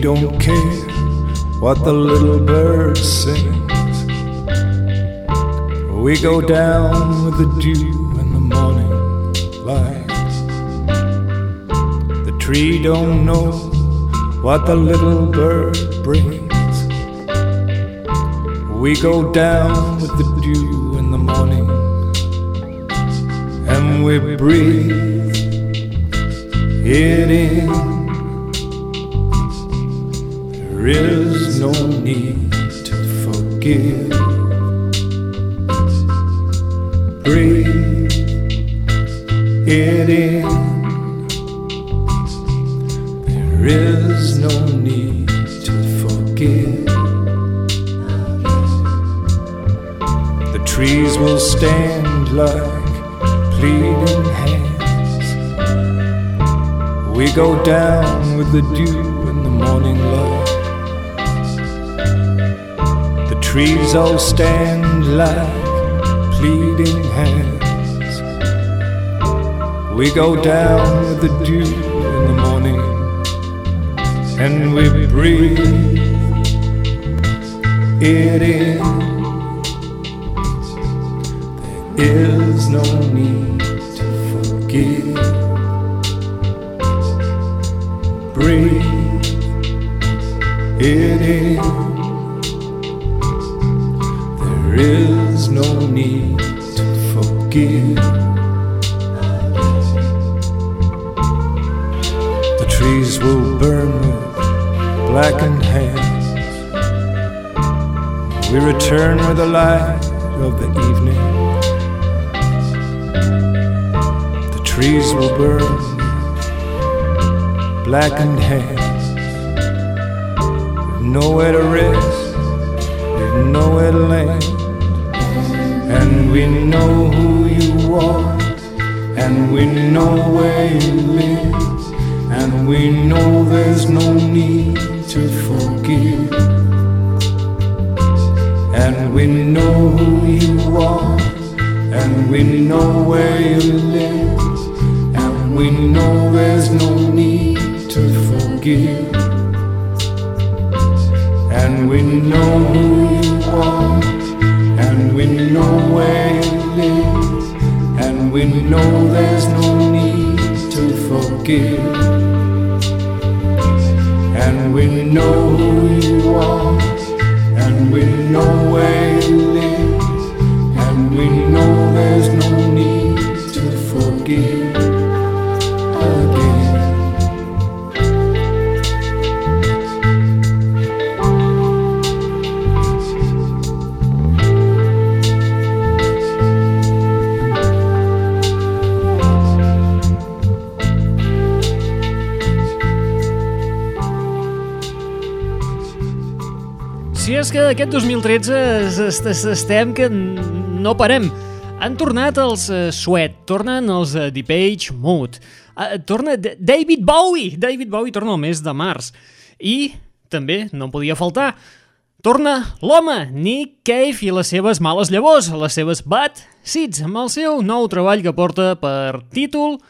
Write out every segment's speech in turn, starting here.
don't care what the little bird sings. We go down with the dew in the morning light. The tree don't know what the little bird brings. We go down with the dew in the morning and we breathe it in. There is no need to forgive. Breathe it in. There is no need to forgive. The trees will stand like pleading hands. We go down with the dew in the morning light. Trees all stand like pleading hands. We go down with the dew in the morning and we breathe it in. There is no need to forgive. Breathe it in. Need to forgive. The trees will burn with blackened hands. We return with the light of the evening. The trees will burn blackened hands. Nowhere to rest, nowhere to land. And we know who you are, and we know where you live. And we know there's no need to forgive. And we know who you are, and we know where you live. And we know there's no need to forgive. And we know who you are, and we know where you live. And we know there's no need to forgive. And we know who you are, and we know where you live, and we know there's no need to forgive és que aquest 2013 es- es- es- estem que no parem. Han tornat els uh, Sweat, tornen els uh, Deep Age Mood, uh, torna David Bowie, David Bowie torna al mes de març. I també no en podia faltar, torna l'home, Nick Cave i les seves males llavors, les seves Bad Seeds, amb el seu nou treball que porta per títol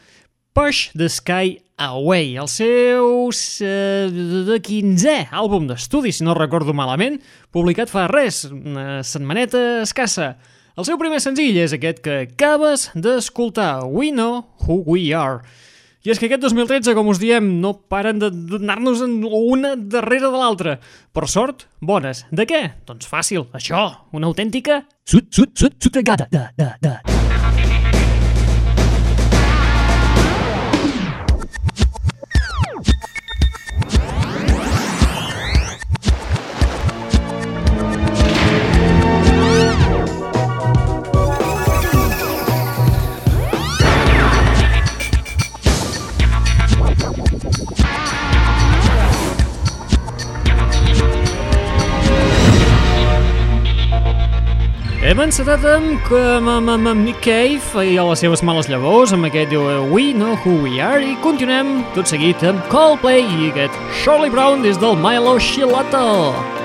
Push the Sky Away, el seu eh, de 15è àlbum d'estudi, si no recordo malament, publicat fa res, una setmaneta escassa. El seu primer senzill és aquest que acabes d'escoltar, We Know Who We Are. I és que aquest 2013, com us diem, no paren de donar-nos una darrere de l'altra. Per sort, bones. De què? Doncs fàcil, això, una autèntica Sud, sud, sud, sudregada, da, da, da. Hem encetat amb, amb, amb, amb, Nick Cave i les seves males llavors, amb aquest diu We Know Who We Are, i continuem tot seguit amb Coldplay i aquest Charlie Brown des del Milo Shilato.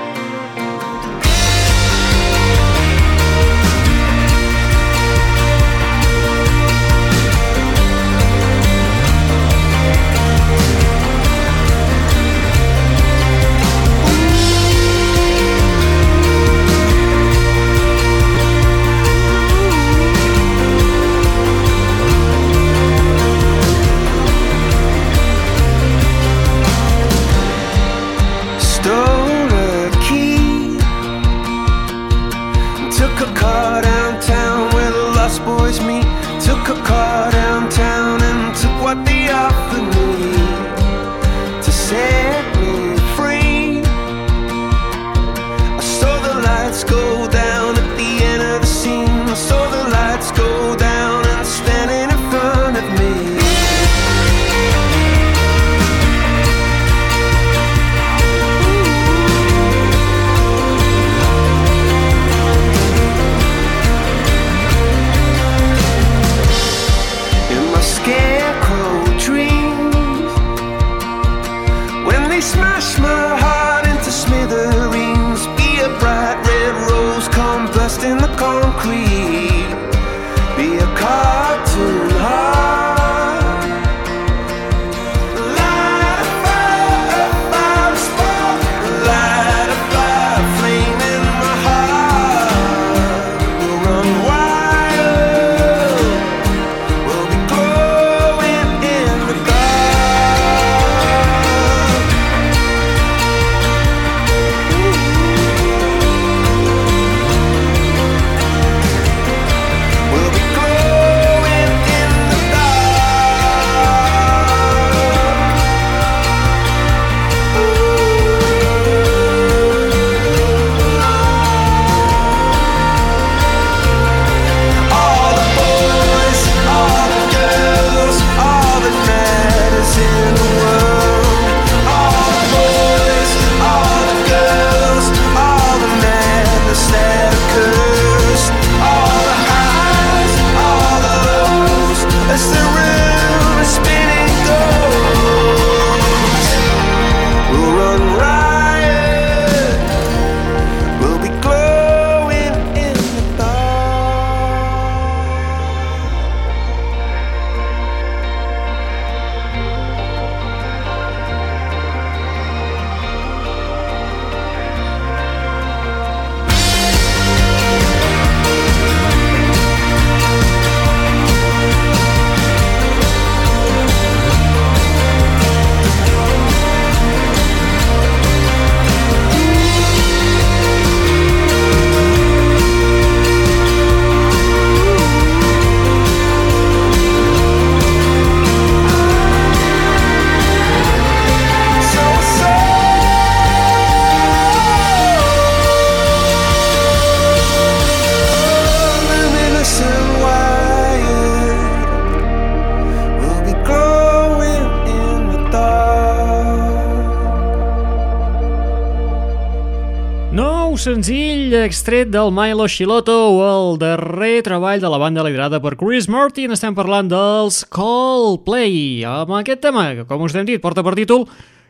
Extret del Milo Shiloto, el darrer treball de la banda liderada per Chris Martin. Estem parlant dels Coldplay, amb aquest tema, que com us hem dit, porta per títol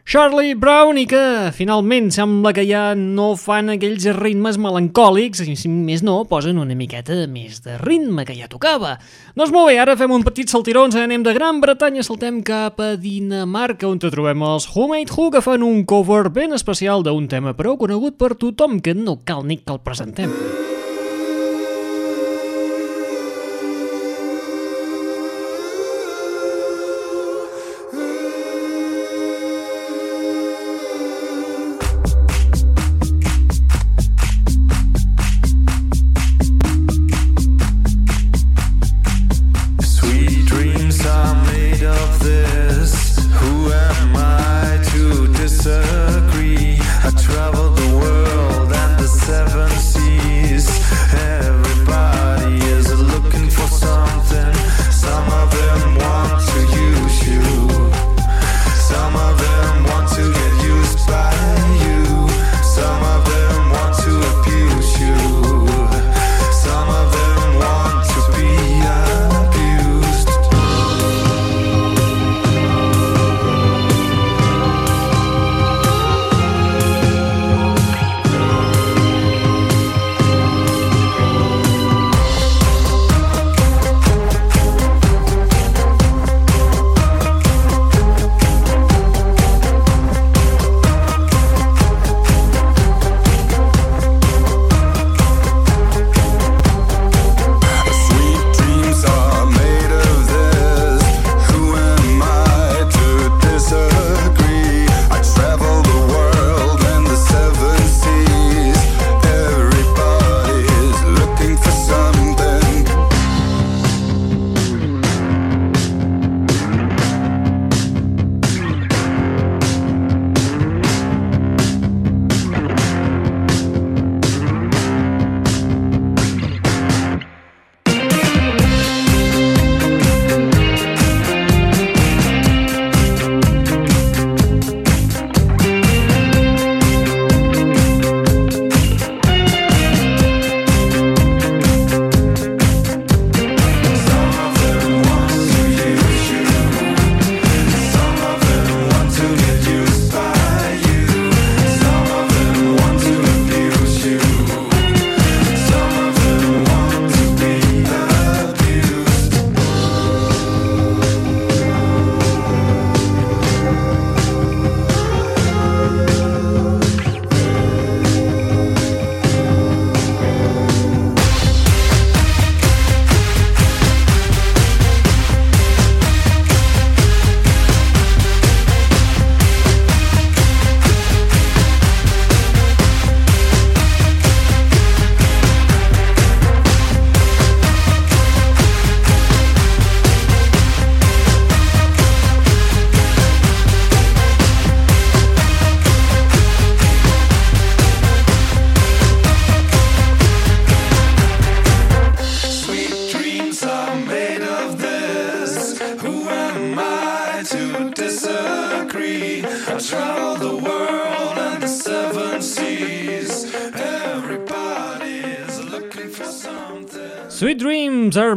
Charlie Brown i que finalment sembla que ja no fan aquells ritmes melancòlics si més no, posen una miqueta més de ritme que ja tocava. Doncs molt bé, ara fem un petit saltiró, ens anem de Gran Bretanya, saltem cap a Dinamarca on trobem els Who Made Who que fan un cover ben especial d'un tema prou conegut per tothom que no cal ni que el presentem. Sweet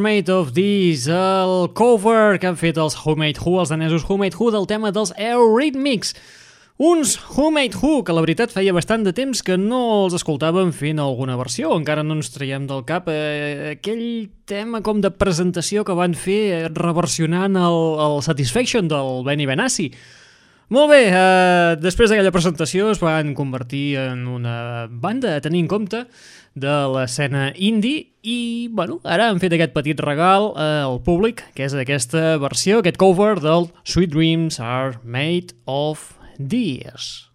made of this, el cover que han fet els Who Made Who, els danesos Who Made Who, del tema dels Eurythmics. Uns Who Made Who, que la veritat feia bastant de temps que no els escoltàvem fent alguna versió, encara no ens traiem del cap eh, aquell tema com de presentació que van fer eh, reversionant el, el Satisfaction del Benny Benassi. Molt bé, eh, després d'aquella presentació es van convertir en una banda a tenir en compte de l'escena indie. I, bueno, ara han fet aquest petit regal eh, al públic, que és aquesta versió, aquest cover del Sweet Dreams are made of these.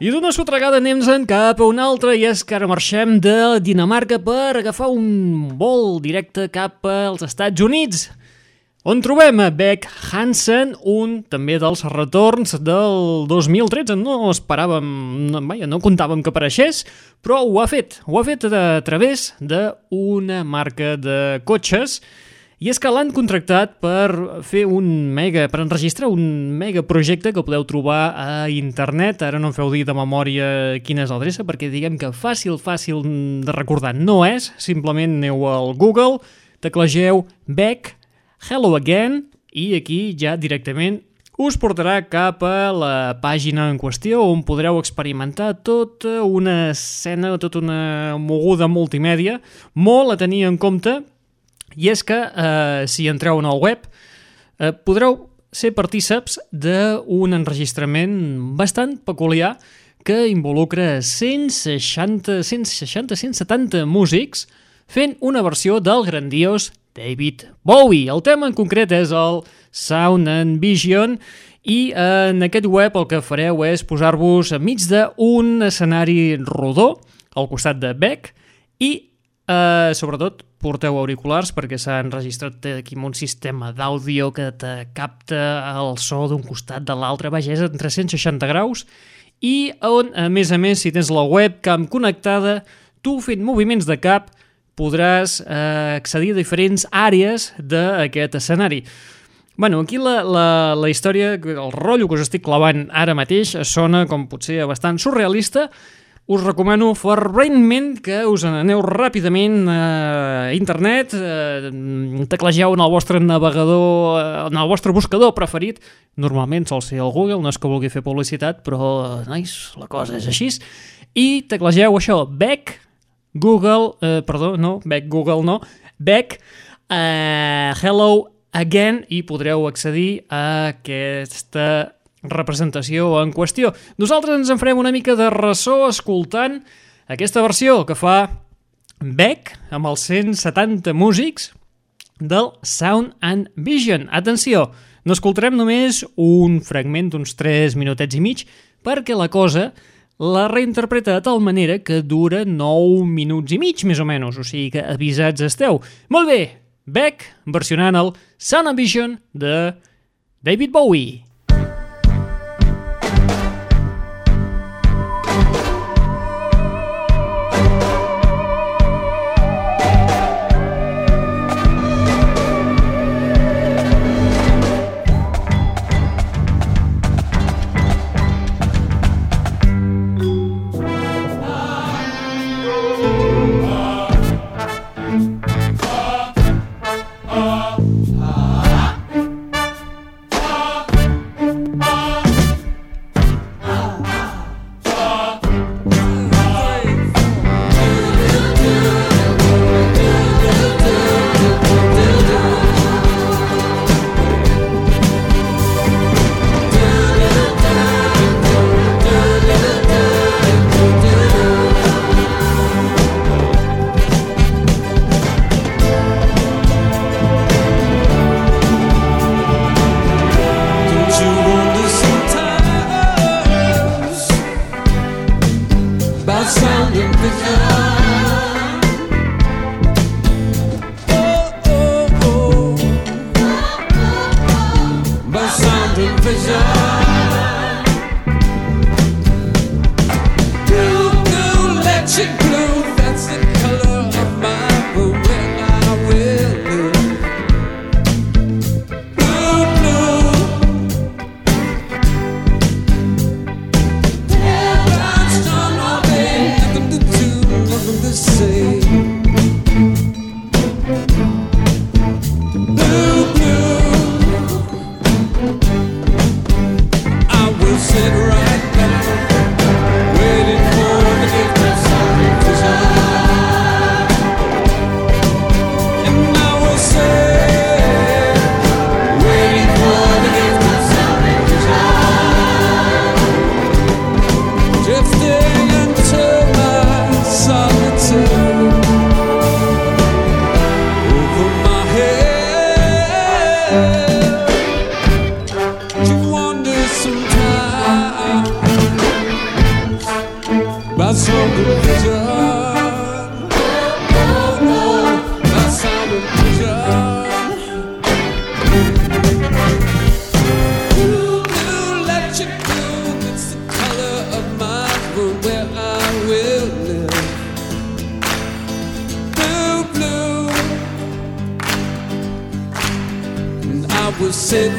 I d'una sotregada anem-se'n cap a una altra i és que ara marxem de Dinamarca per agafar un vol directe cap als Estats Units on trobem a Beck Hansen, un també dels retorns del 2013. No esperàvem, no, vaja, no comptàvem que apareixés, però ho ha fet. Ho ha fet a través d'una marca de cotxes i és que l'han contractat per fer un mega, per enregistrar un mega projecte que podeu trobar a internet. Ara no em feu dir de memòria quina és l'adreça, perquè diguem que fàcil, fàcil de recordar no és. Simplement aneu al Google, teclegeu Beck, Hello Again, i aquí ja directament us portarà cap a la pàgina en qüestió on podreu experimentar tota una escena, tota una moguda multimèdia, molt a tenir en compte i és que, eh, si entreu en el web, eh, podreu ser partíceps d'un enregistrament bastant peculiar que involucra 160, 160, 170 músics fent una versió del grandiós David Bowie. El tema en concret és el Sound and Vision i en aquest web el que fareu és posar-vos enmig d'un escenari rodó al costat de Beck i eh, sobretot porteu auriculars perquè s'ha enregistrat aquí amb un sistema d'àudio que te capta el so d'un costat de l'altre, vaja, és en 360 graus, i on, a més a més, si tens la webcam connectada, tu fent moviments de cap podràs eh, accedir a diferents àrees d'aquest escenari. Bueno, aquí la, la, la història, el rotllo que us estic clavant ara mateix sona com potser bastant surrealista, us recomano ferventment que us n'aneu ràpidament a internet, eh, teclegeu en el vostre navegador, eh, en el vostre buscador preferit, normalment sol ser el Google, no és que vulgui fer publicitat, però, nois, la cosa és així, i teclegeu això, Beck, Google, eh, perdó, no, Beck, Google no, Beck, eh, Hello Again, i podreu accedir a aquesta representació en qüestió. Nosaltres ens en farem una mica de ressò escoltant aquesta versió que fa Beck amb els 170 músics del Sound and Vision. Atenció, no escoltarem només un fragment d'uns 3 minutets i mig perquè la cosa la reinterpreta de tal manera que dura 9 minuts i mig, més o menys, o sigui que avisats esteu. Molt bé, Beck versionant el Sound and Vision de David Bowie.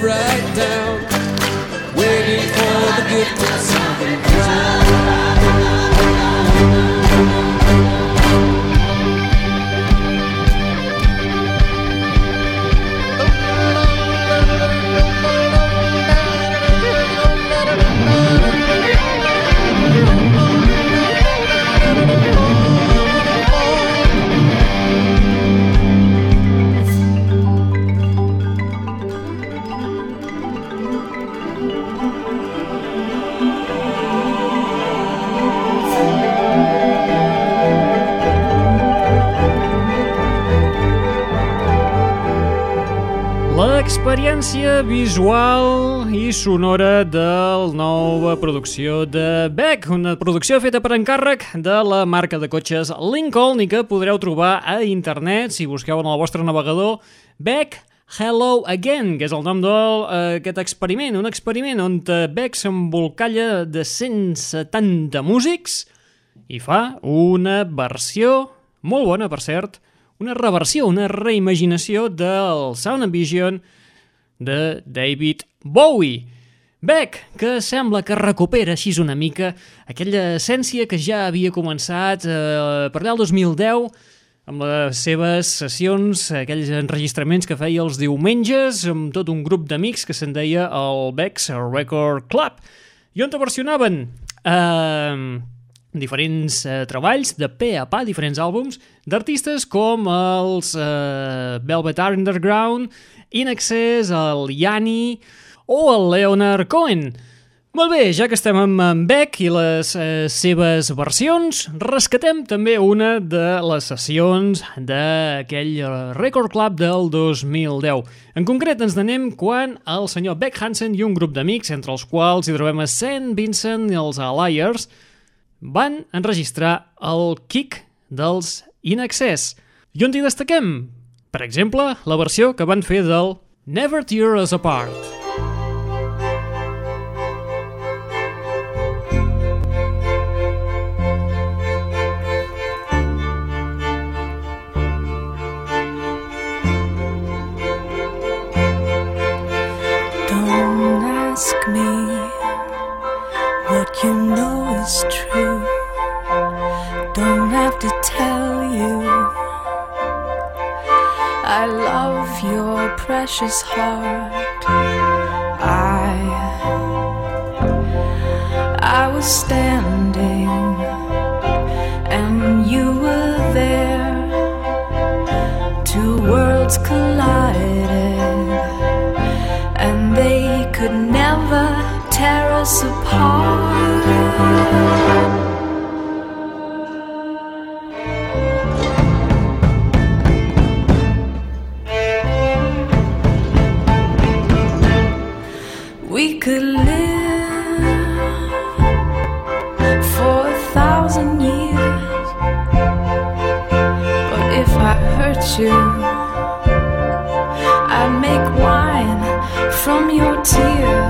Right down, waiting for the gift of something L'experiència visual i sonora de la nova producció de Beck, una producció feta per encàrrec de la marca de cotxes Lincoln i que podreu trobar a internet si busqueu en el vostre navegador Beck Hello Again, que és el nom d'aquest experiment, un experiment on eh, Beck s'embolcalla de 170 músics i fa una versió, molt bona per cert, una reversió, una reimaginació del Sound and Vision de David Bowie. Beck, que sembla que recupera així una mica aquella essència que ja havia començat eh, per allà el 2010 amb les seves sessions, aquells enregistraments que feia els diumenges amb tot un grup d'amics que se'n deia el Beck's Record Club i on te versionaven eh, diferents eh, treballs de pe a pa, diferents àlbums d'artistes com els eh, Velvet Underground, In Excess, el Yanni o el Leonard Cohen. Molt bé, ja que estem amb en Beck i les eh, seves versions, rescatem també una de les sessions d'aquell Record Club del 2010. En concret ens n'anem quan el senyor Beck Hansen i un grup d'amics, entre els quals hi trobem a St. Vincent i els Alliers, van enregistrar el kick dels In Excess. I on hi destaquem? Per exemple, la versió que van fer del Never Tear Us Apart. Precious heart. I I was standing and you were there. Two worlds collided and they could never tear us apart. You, I'd make wine from your tears.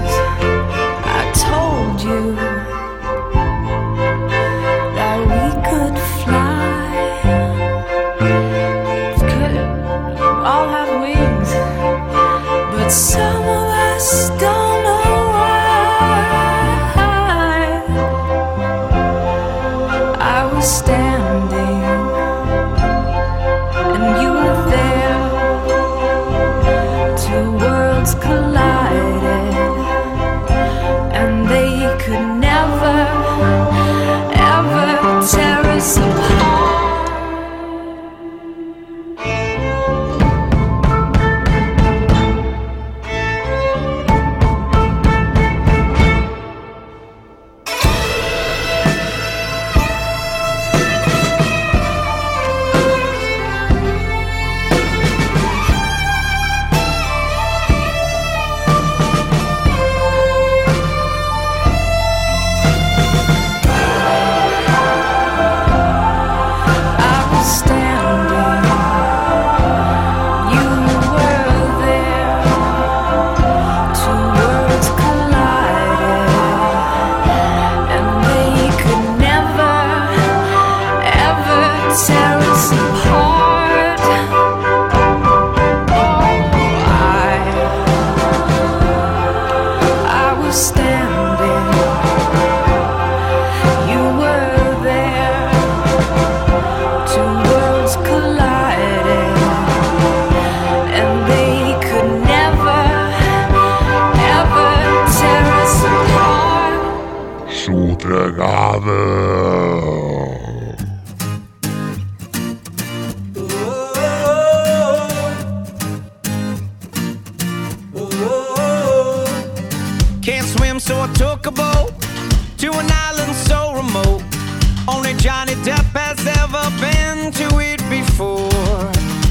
Has ever been to it before.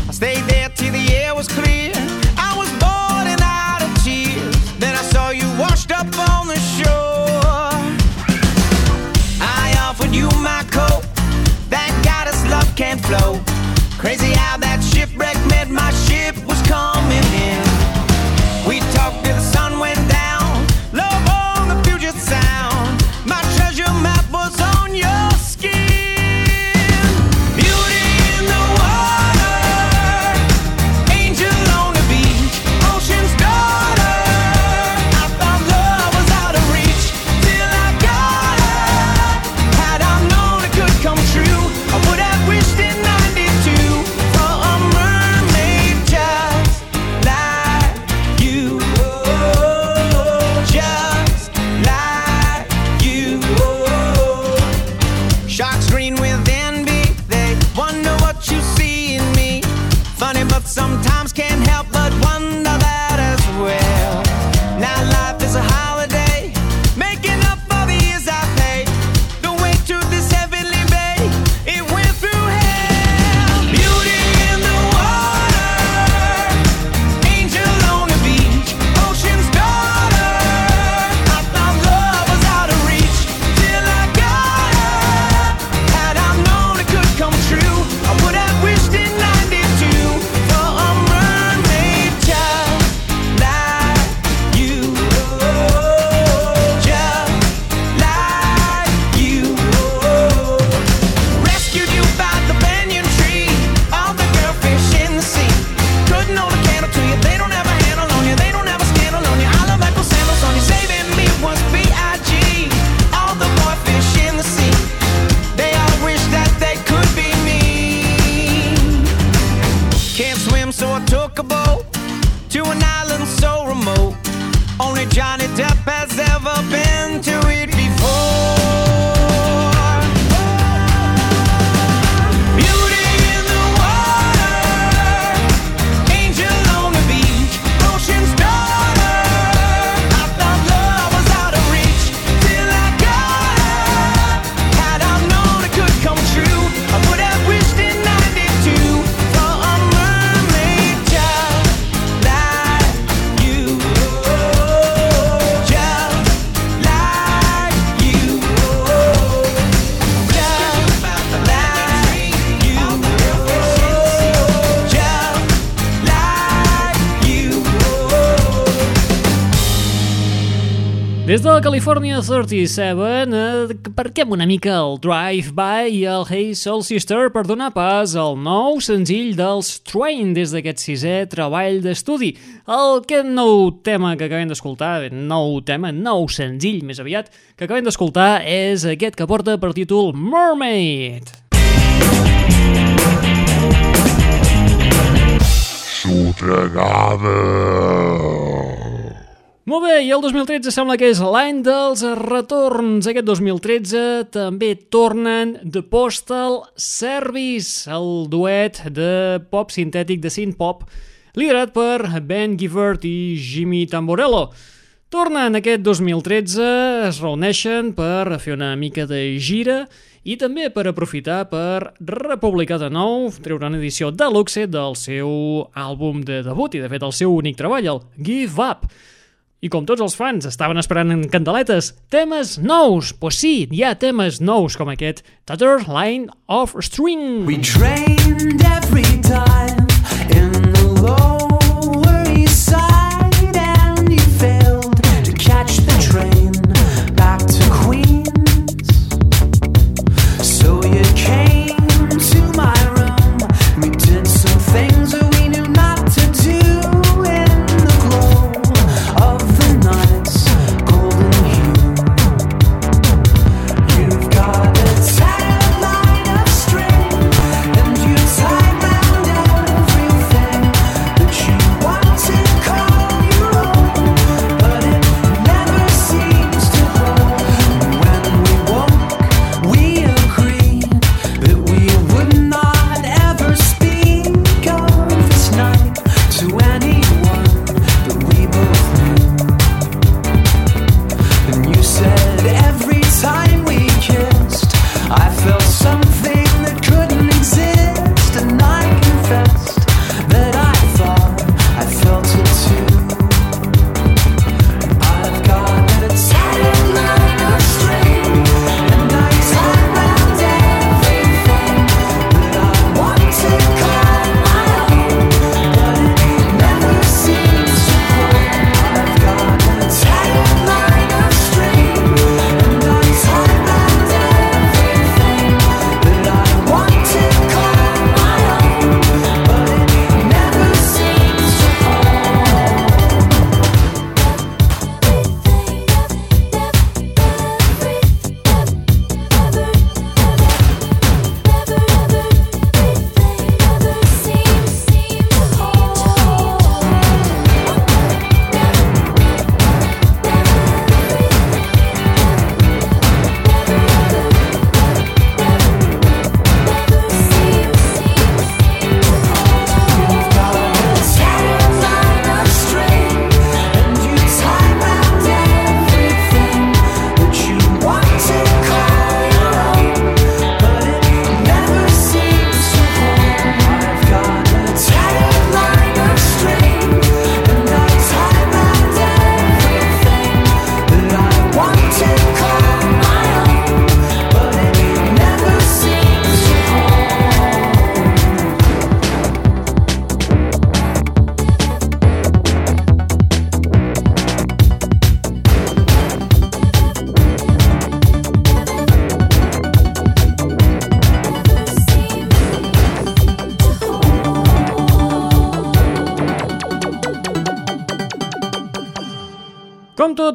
I stayed there till the air was clear. I was and out of tears. Then I saw you washed up on the shore. I offered you my coat. Thank God his love can't flow. Crazy Des de California 37, eh, parquem una mica el Drive-By i el Hey Soul Sister per donar pas al nou senzill dels Train des d'aquest sisè treball d'estudi. El que nou tema que acabem d'escoltar, nou tema, nou senzill més aviat, que acabem d'escoltar és aquest que porta per títol Mermaid. Molt bé, i el 2013 sembla que és l'any dels retorns. Aquest 2013 també tornen The Postal Service, el duet de pop sintètic de synth pop, liderat per Ben Givert i Jimmy Tamborello. Tornen aquest 2013, es reuneixen per fer una mica de gira i també per aprofitar per republicar de nou, treure una edició deluxe del seu àlbum de debut i de fet el seu únic treball, el Give Up. I com tots els fans estaven esperant en candeletes temes nous, pues sí, hi ha temes nous com aquest Tutter Line of String. We trained every time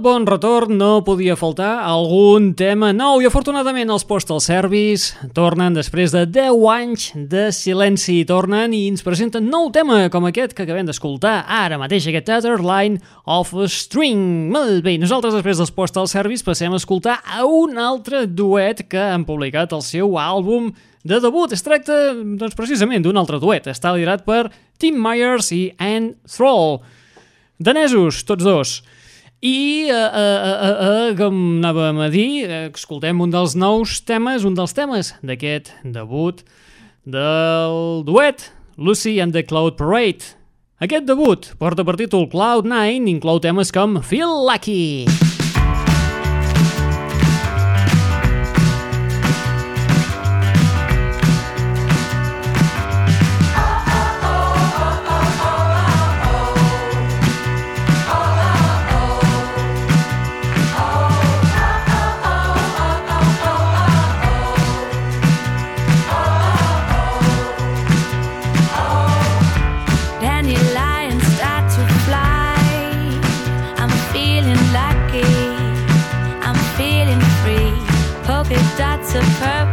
bon retorn, no podia faltar algun tema nou i afortunadament els Postal Service tornen després de 10 anys de silenci, tornen i ens presenten nou tema com aquest que acabem d'escoltar ara mateix, aquest Line of a String. Molt bé, nosaltres després dels Postal Service passem a escoltar a un altre duet que han publicat el seu àlbum de debut. Es tracta, doncs, precisament d'un altre duet. Està liderat per Tim Myers i Anne Thrall. Danesos, tots dos. I, eh, eh, eh, eh, com anàvem a dir, escoltem un dels nous temes, un dels temes d'aquest debut del duet, Lucy and the Cloud Parade. Aquest debut porta per títol Cloud9, inclou temes com Feel Lucky. surprise.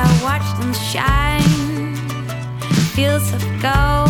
I watch them shine. Fields of gold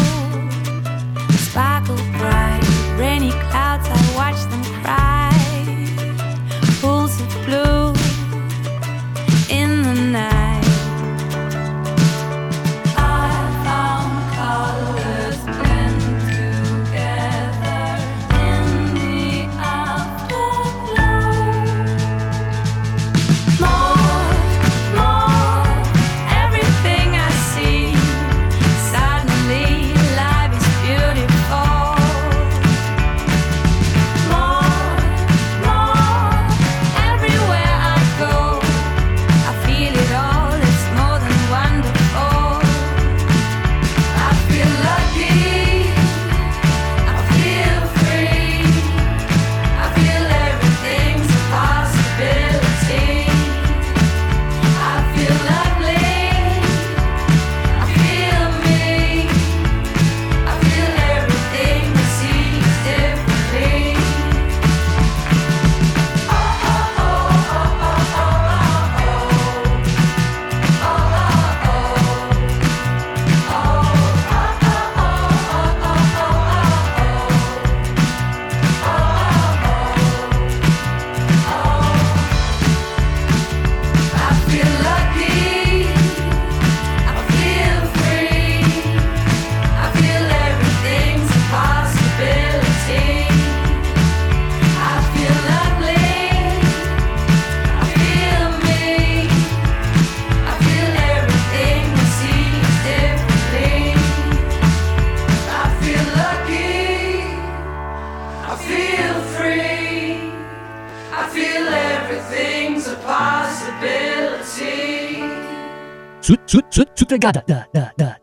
Sut, sut, sut, sutagada, da, da, da.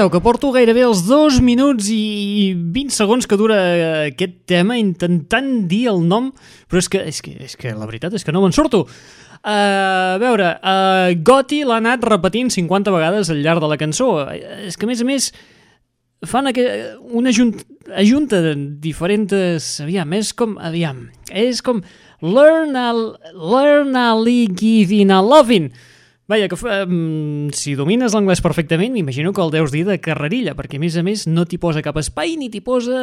Escolteu, que porto gairebé els dos minuts i 20 segons que dura aquest tema intentant dir el nom, però és que, és que, és que la veritat és que no me'n surto. Uh, a veure, uh, Gotti l'ha anat repetint 50 vegades al llarg de la cançó. És que, a més a més, fan una junt ajunta de diferents... Aviam, és com... Aviam, és com... Learn a, learn a giving a loving. Vaja, que um, si domines l'anglès perfectament, m'imagino que el deus dir de carrerilla, perquè a més a més no t'hi posa cap espai ni t'hi posa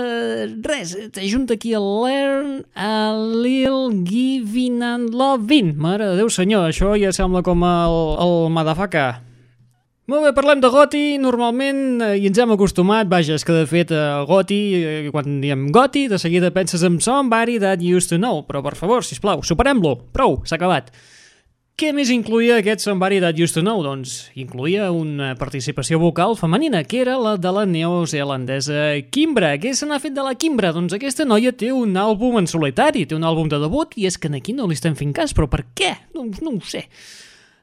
res. T'ajunta aquí el learn a little giving and loving. Mare de Déu senyor, això ja sembla com el, el motherfucker. Molt bé, parlem de Goti, normalment eh, i ens hem acostumat, vaja, és que de fet eh, Goti, eh, quan diem Goti, de seguida penses en somebody that used to know, però per favor, si plau, superem-lo, prou, s'ha acabat. Què més incluïa aquest Somebody That Used to Know? Doncs incluïa una participació vocal femenina, que era la de la neozelandesa Kimbra. Què se n'ha fet de la Kimbra? Doncs aquesta noia té un àlbum en solitari, té un àlbum de debut, i és que aquí no li estem fent cas, però per què? No, no ho sé.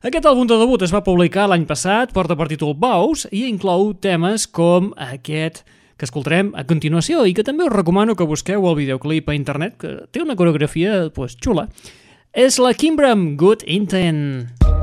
Aquest àlbum de debut es va publicar l'any passat, porta per títol Bows, i inclou temes com aquest que escoltarem a continuació i que també us recomano que busqueu el videoclip a internet, que té una coreografia pues, xula. És la Kimbra amb Good Intent.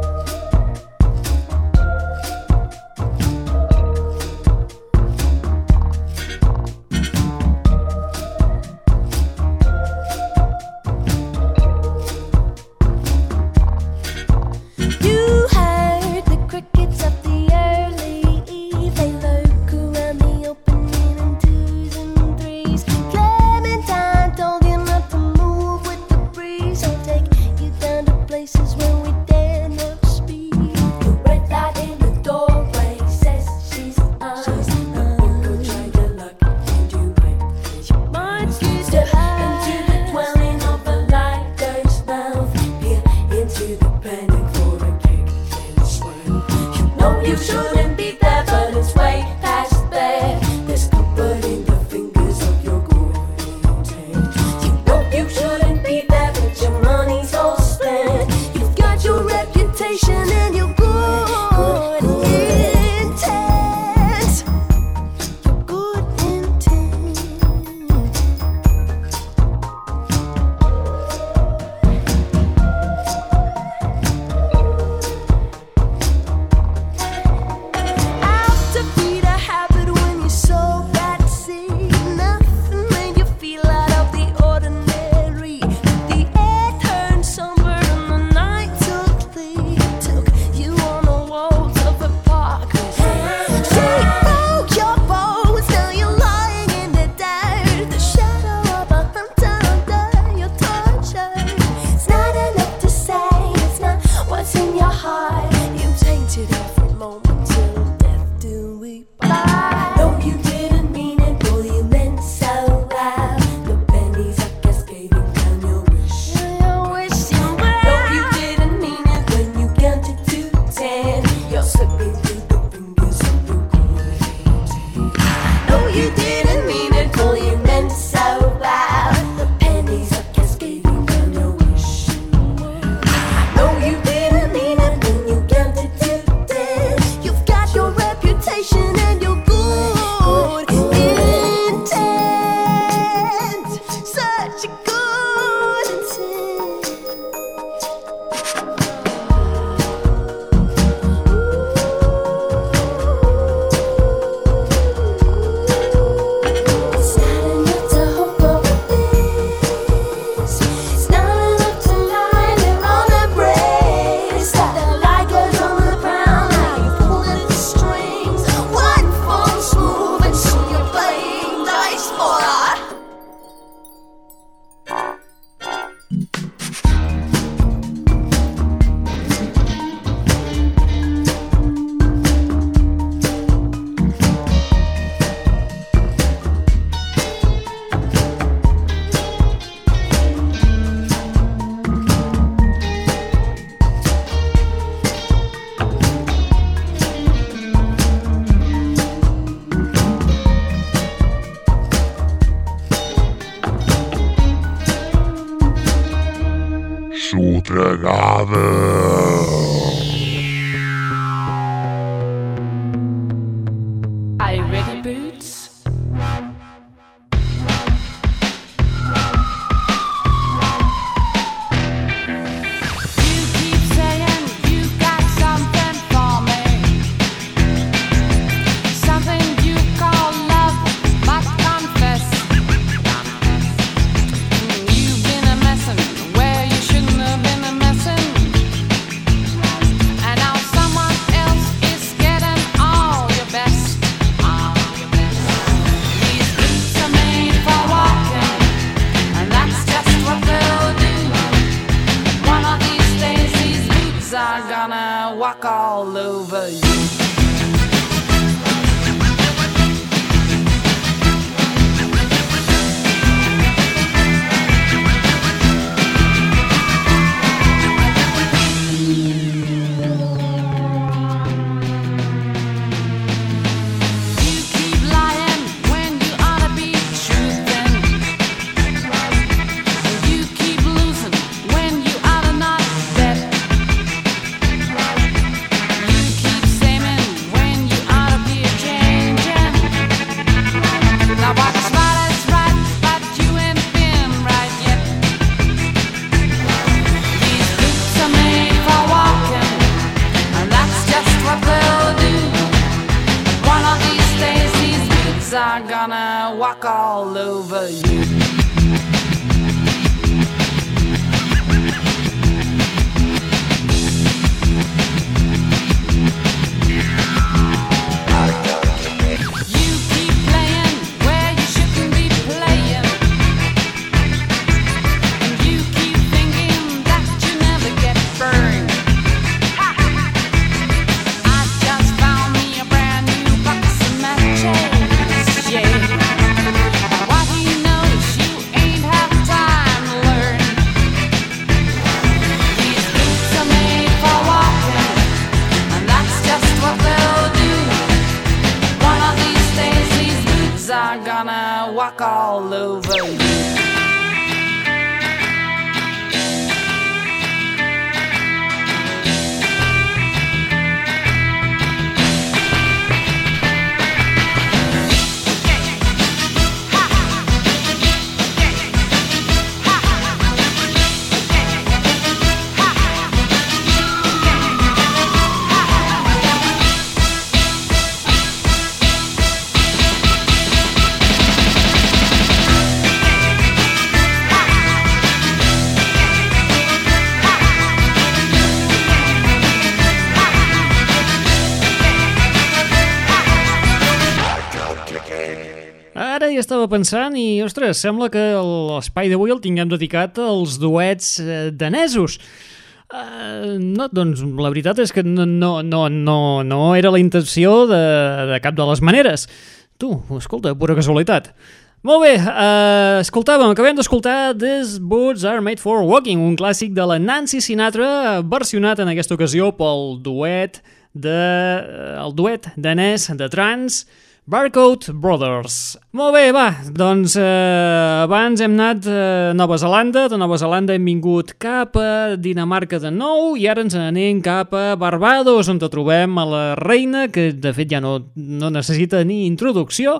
Sotregada. Pensant i, ostres, sembla que l'espai d'avui el tinguem dedicat als duets eh, danesos. Uh, no, doncs la veritat és que no, no, no, no, no era la intenció de, de cap de les maneres. Tu, escolta, pura casualitat. Molt bé, uh, escoltàvem, acabem d'escoltar These Boots Are Made For Walking, un clàssic de la Nancy Sinatra, versionat en aquesta ocasió pel duet de, el duet danès de trans, Barcode Brothers. Molt bé, va, doncs eh, abans hem anat a Nova Zelanda, de Nova Zelanda hem vingut cap a Dinamarca de nou i ara ens anem cap a Barbados, on trobem a la reina, que de fet ja no, no necessita ni introducció,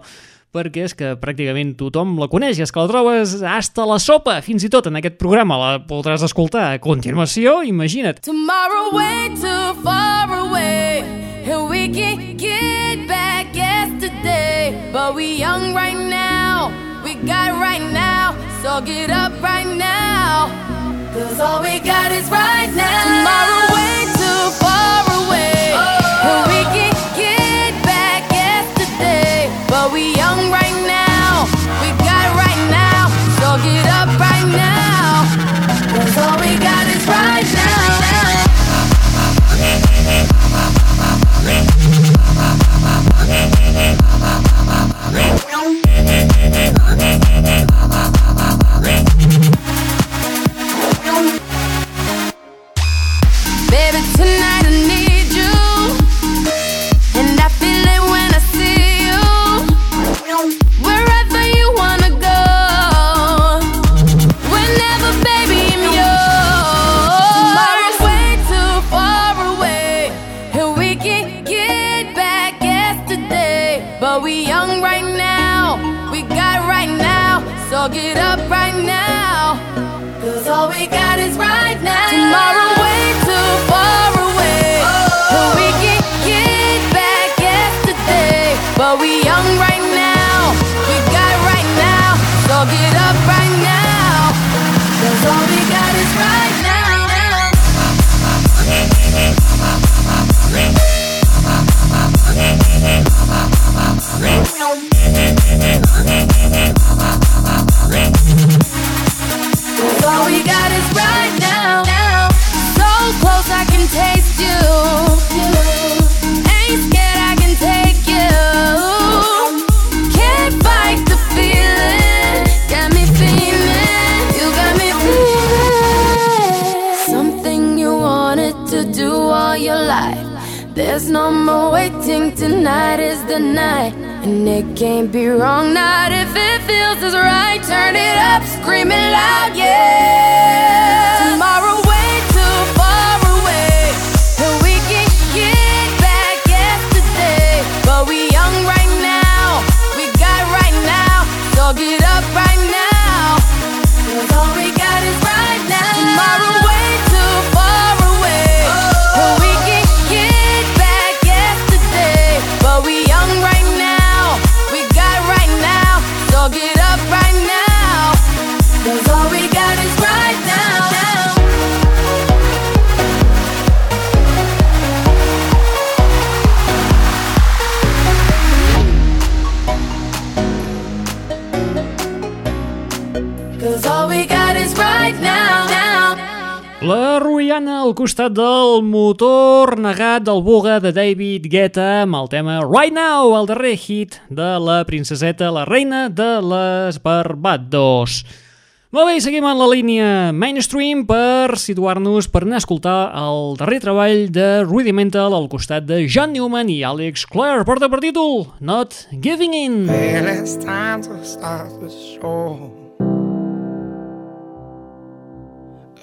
perquè és que pràcticament tothom la coneix, i és que la trobes hasta la sopa, fins i tot en aquest programa la podràs escoltar a continuació, imagina't. Tomorrow way too far away, and we can get back yesterday. But we young right now, we got right now, so get up right now. Cause all we got is right now. Tomorrow way can't be negat del Buga de David Guetta amb el tema Right Now, el darrer hit de la princeseta, la reina de les Barbados. Molt bé, seguim en la línia mainstream per situar-nos per anar a escoltar el darrer treball de Rudimental al costat de John Newman i Alex Clare. Porta per títol Not Giving In. Well, it's time to start the show.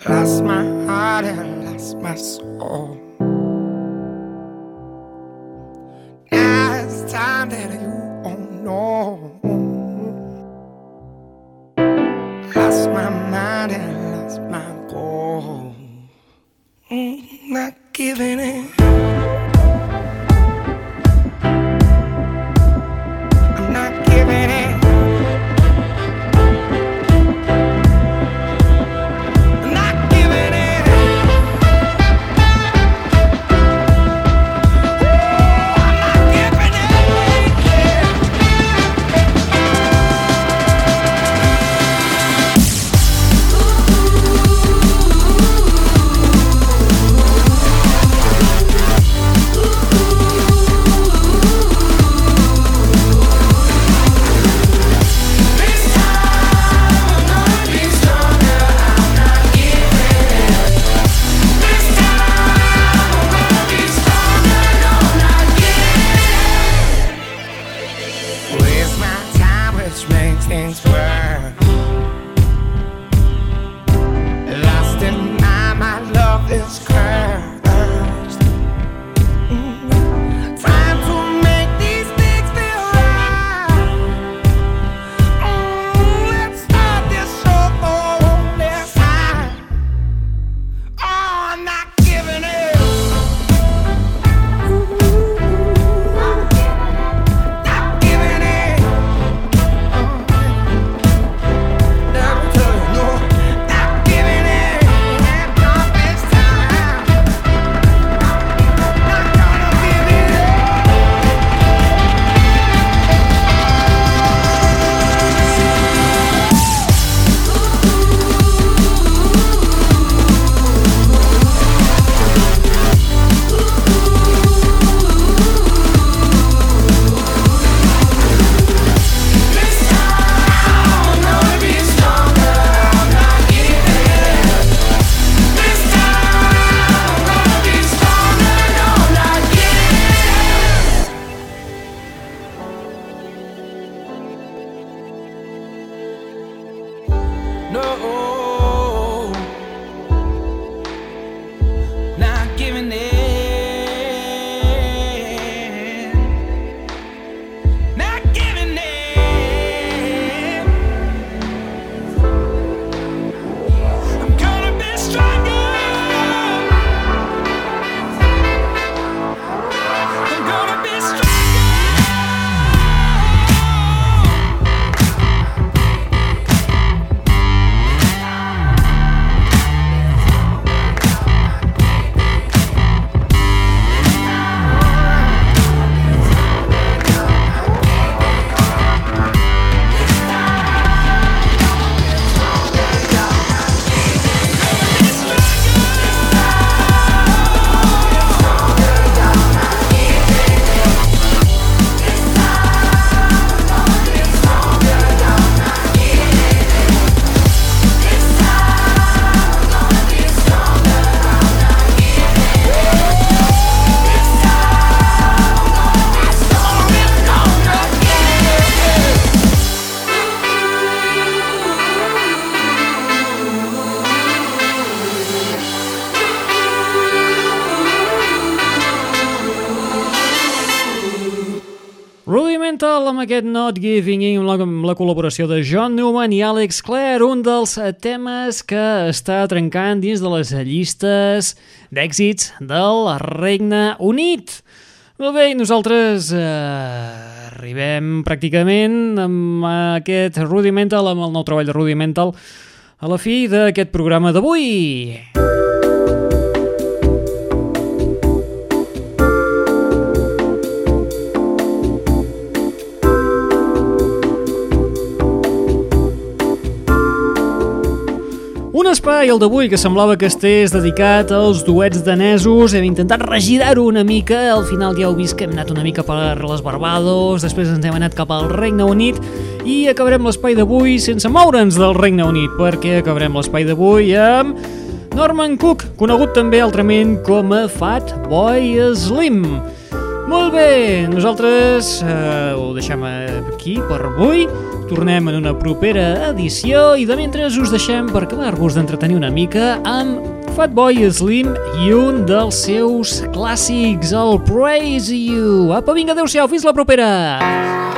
Lost my heart and lost my soul. Time that you Rudimental amb aquest Not Giving In amb la, col·laboració de John Newman i Alex Clare, un dels temes que està trencant dins de les llistes d'èxits del Regne Unit. Molt bé, nosaltres eh, arribem pràcticament amb aquest Rudimental, amb el nou treball de Rudimental, a la fi d'aquest programa d'avui. Espai, el d'avui, que semblava que estés dedicat als duets danesos. Hem intentat regirar-ho una mica. Al final ja heu vist que hem anat una mica per les Barbados, després ens hem anat cap al Regne Unit i acabarem l'espai d'avui sense moure'ns del Regne Unit, perquè acabarem l'espai d'avui amb Norman Cook, conegut també altrament com a Fat Boy Slim. Molt bé, nosaltres eh, ho deixem aquí per avui. Tornem en una propera edició i de mentre us deixem per acabar-vos d'entretenir una mica amb Fatboy Slim i un dels seus clàssics, el Praise You. Apa, vinga, adeu-siau, fins la propera!